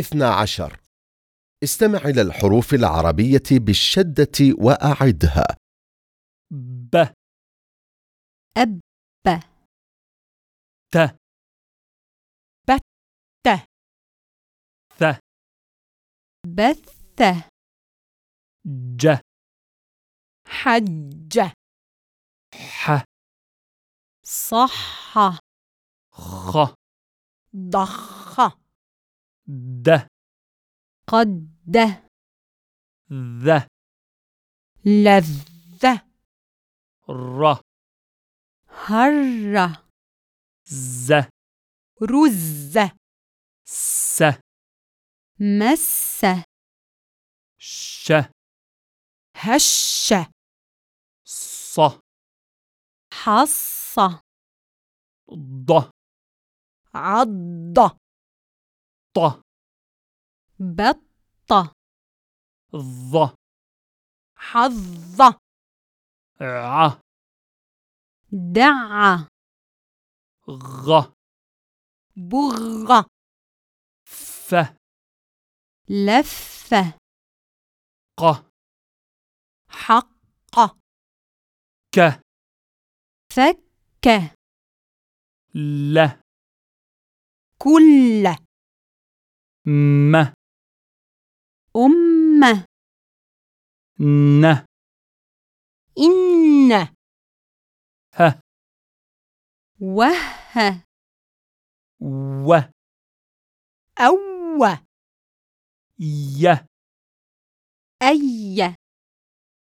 اثنا عشر. استمع إلى الحروف العربية بالشدة وأعدها. ب. أب. ت. بت ث. بث. ج. حج. ح. صح. خ. ضخ. د. قد. ذ. لذ. ر. هر. ز. رز. س. مس. ش. هش. ص. حص. ض. عض. ط. بط ظ. حظ ع. دع. غ. بغ. ف. لف. ق. حق. ك. فك. ل. كل. م. أم ن. إن. ه. وه. و. أو. ي. أي.